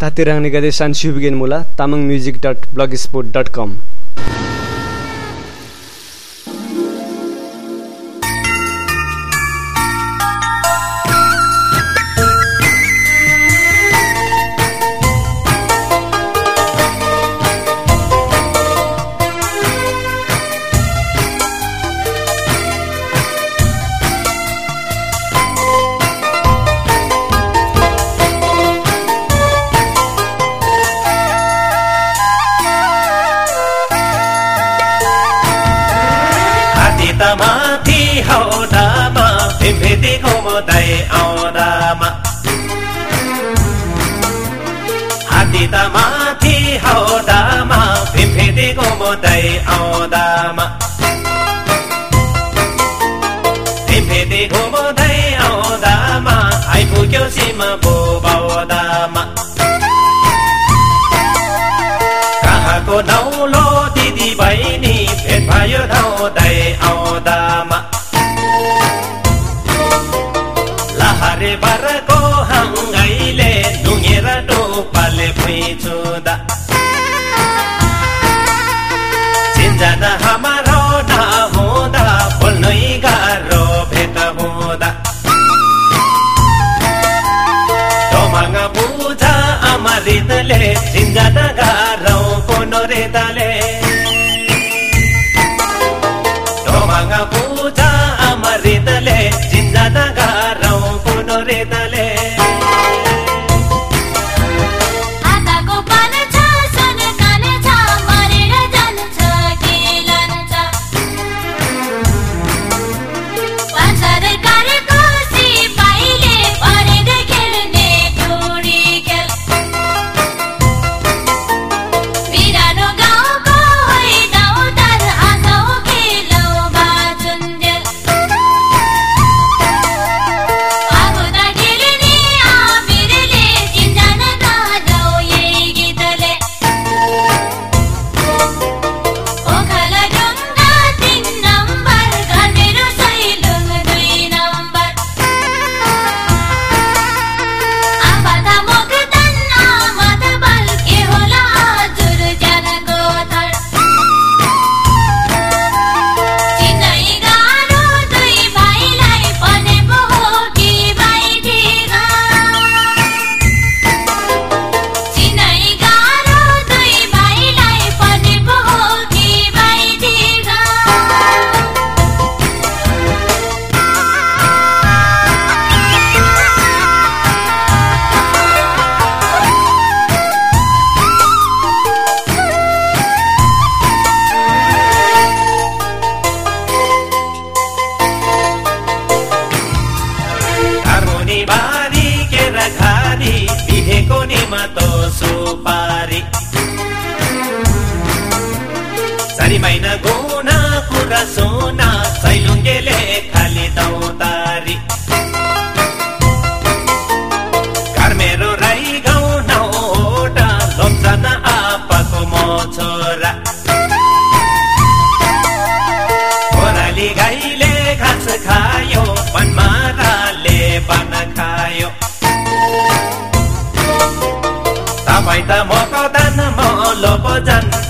तातिराङ निगादे सान्सु बिगेन मुला Tamang music dot blogspot dot com माथि त आउँदामा। आउँदामा आइपुग्यो सिम बोबाउदामा। कहाँको नौलो दिदी बहिनी भेट भयो चोदा चिन्जान हाम्रो नहुँदा बोल्नै गाह्रो भेट हुँदा तोमाङ बुझा आमा रितले चिन्जान गाह्रो कोनो रितले तोमाङ बुझा आमा रितले चिन्जान লব জান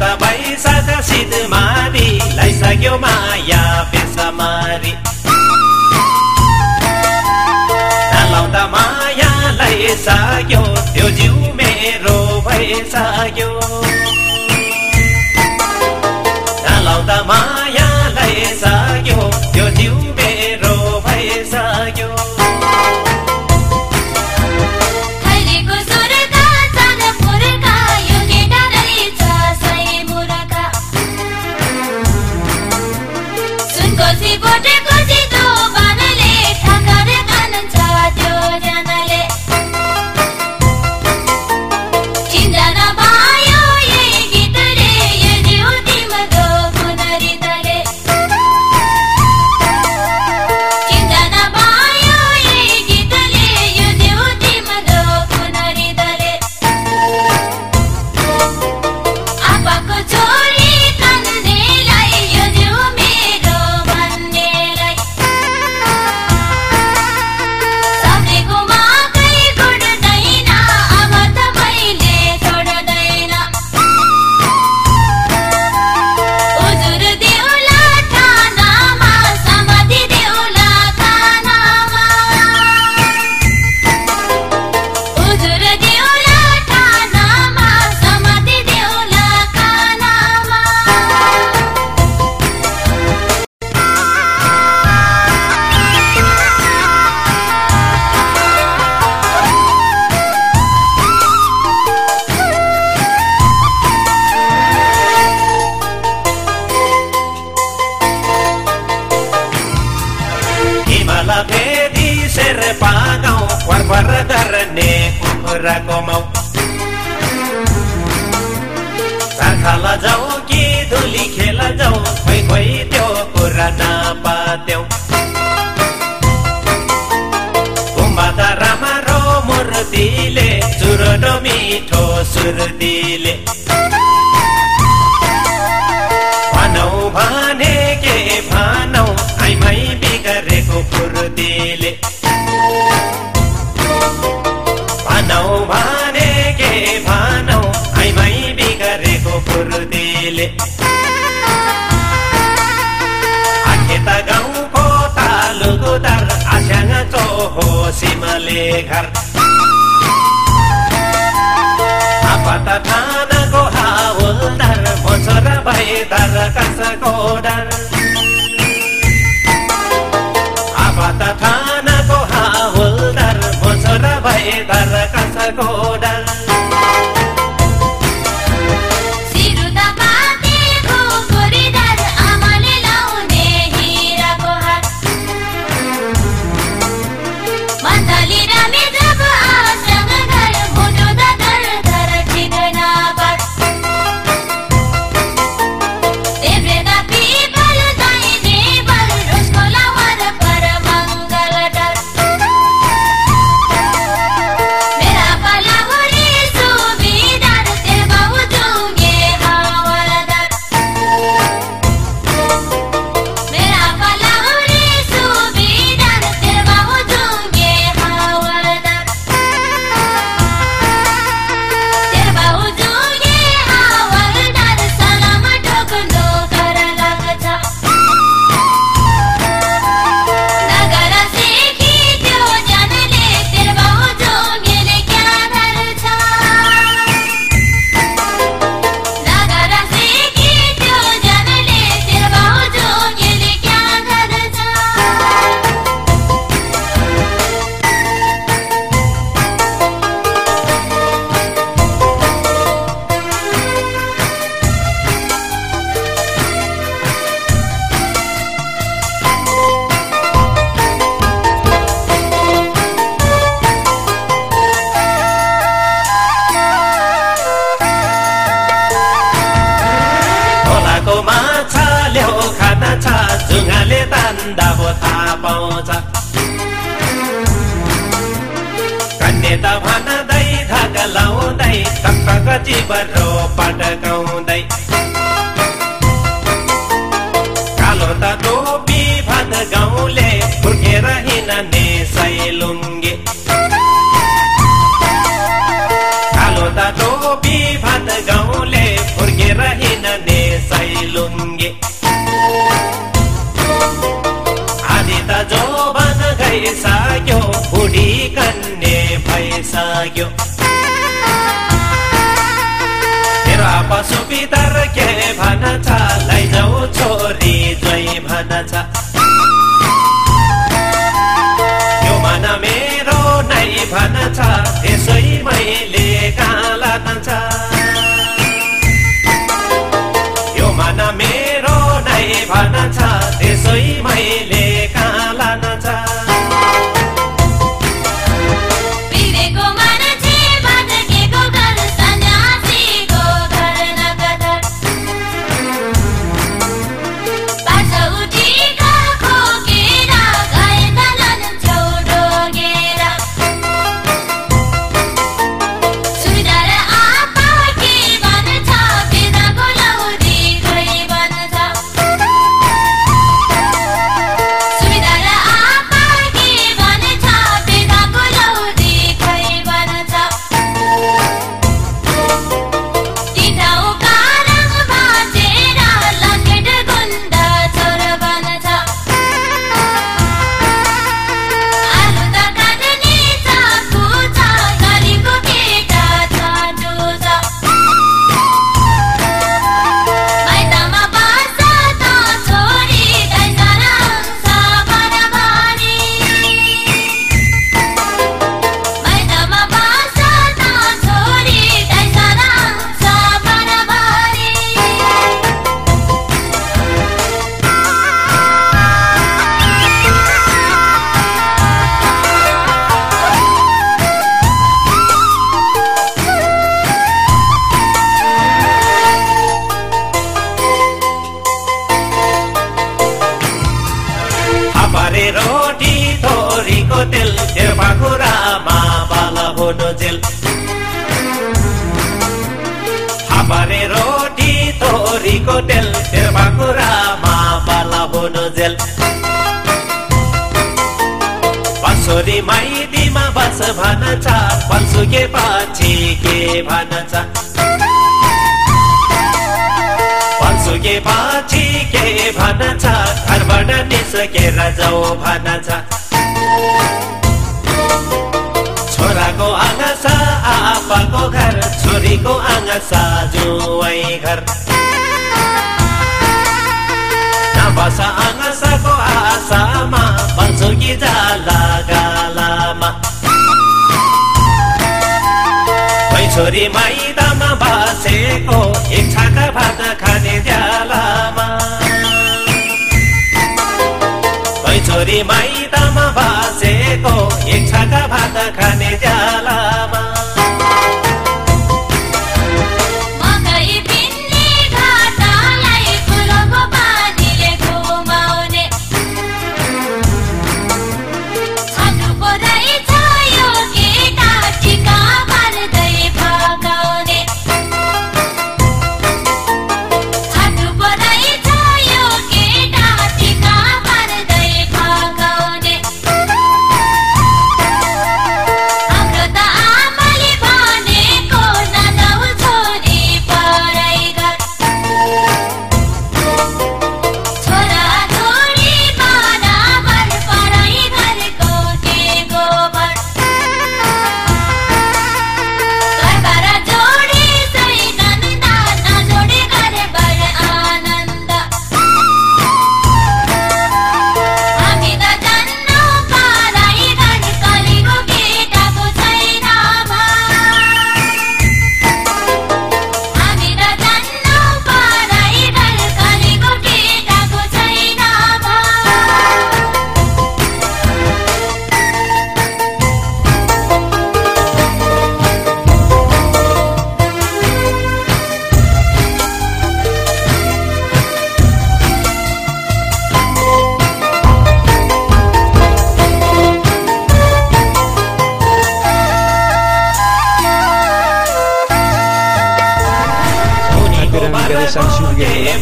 तपाईँ साझा सिध मारी लैसक्यो माया बेसमारी नलाउँदा माया लैसक्यो त्यो जिउ मेरो भइसक्यो कुखुराको माउ साखाल जाउँ कि धुली खेल जाउँ खोइ खोइ त्यो कुरा नपात्यौ गुम्बादारामा रो मूर्तिले चुरोटो मिठो सुर्तीले भनौ भने के भनौ आइमै बिगरेको फुर्तीले फुर्तीले आखेत गाउँको तालुको दर आस्याङ चोहो सिमले घर आपत थानाको हावलदार मोचर भए दर कसको डर आपत दर गाउँले फुर्केर हिँड्ने सैलुङ्गे कालो त टोपी भात गाउँले फुर्केर हिँड्ने सैलुङ्गे आदि त जोबन गइसक्यो बुढी कन्ने भइसक्यो पशु पितर के भन्छ लैजाऊ छोरी जोइ भन्छ। यो रोटी थोरीको तेल तेरो पाखुरामा बाल हुनु जेल। हापारे रोटी थोरीको तेल तेरो पाखुरामा बाल हुनु जेल। पसोरी माइतीमा बस भन्छ पन्सुके पछि के भन्छ पछि के भन्छ घरबाट निस्केर जाऊ भन्छ छोराको आँगस आपाको घर छोरीको आँगस जुवाई घर. नबस आँगसको आशामा पन्सुकी जाला छोरी माइतामा बसेको इच्छाका भात खाने ज्यालामा। छोरी माइतामा बसेको इच्छाका भात खाने ज्यालामा।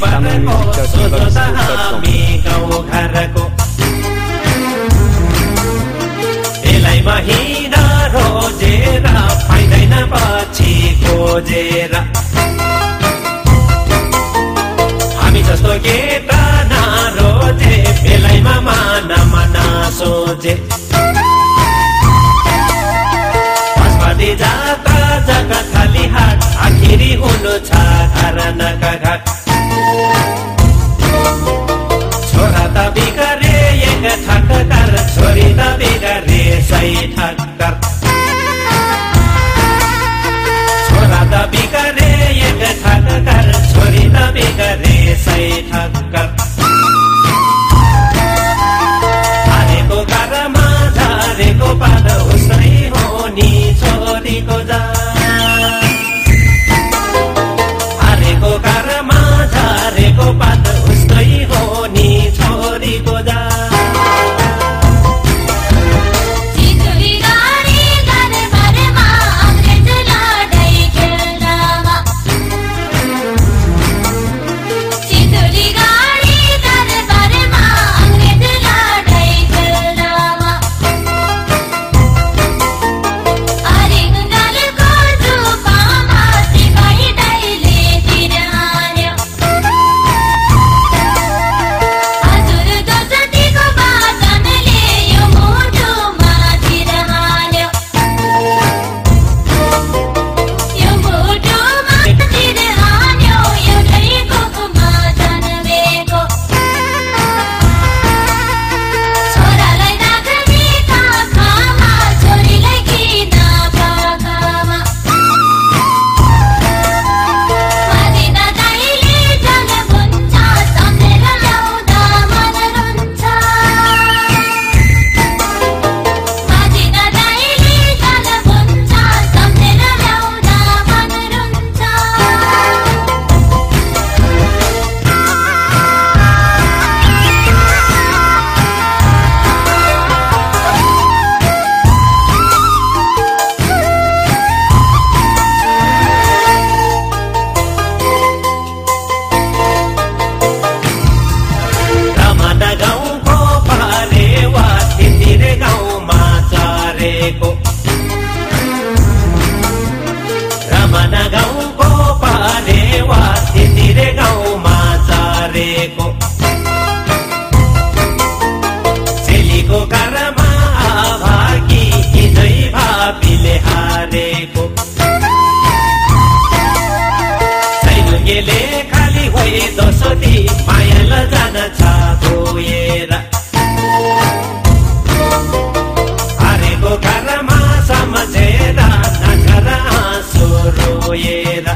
तामाङ गाउँ घरको त्यसलाई महिना रोजेर पाइँदैन पछि खोजेर हामी जस्तो केटा नारोजे बेलैमा मान मना सोचे बाँसबारी जाता जग्गा खाली हाट आखिरी हुनु छ धारणाका घाट छोरा त बिगरे छोरी त बिगरे सै ठक्कर रमना गाउँको पारेवा तितिर गाउँमा चारेको चेलीको घरमा भागी हिजै भापीले हारेको सैलुङ्गेले खाली भए दसती मायाल जान छ गएर रोएर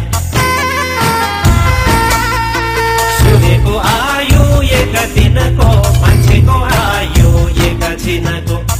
सुनेको आयु एक दिनको मान्छेको आयु एक छिनको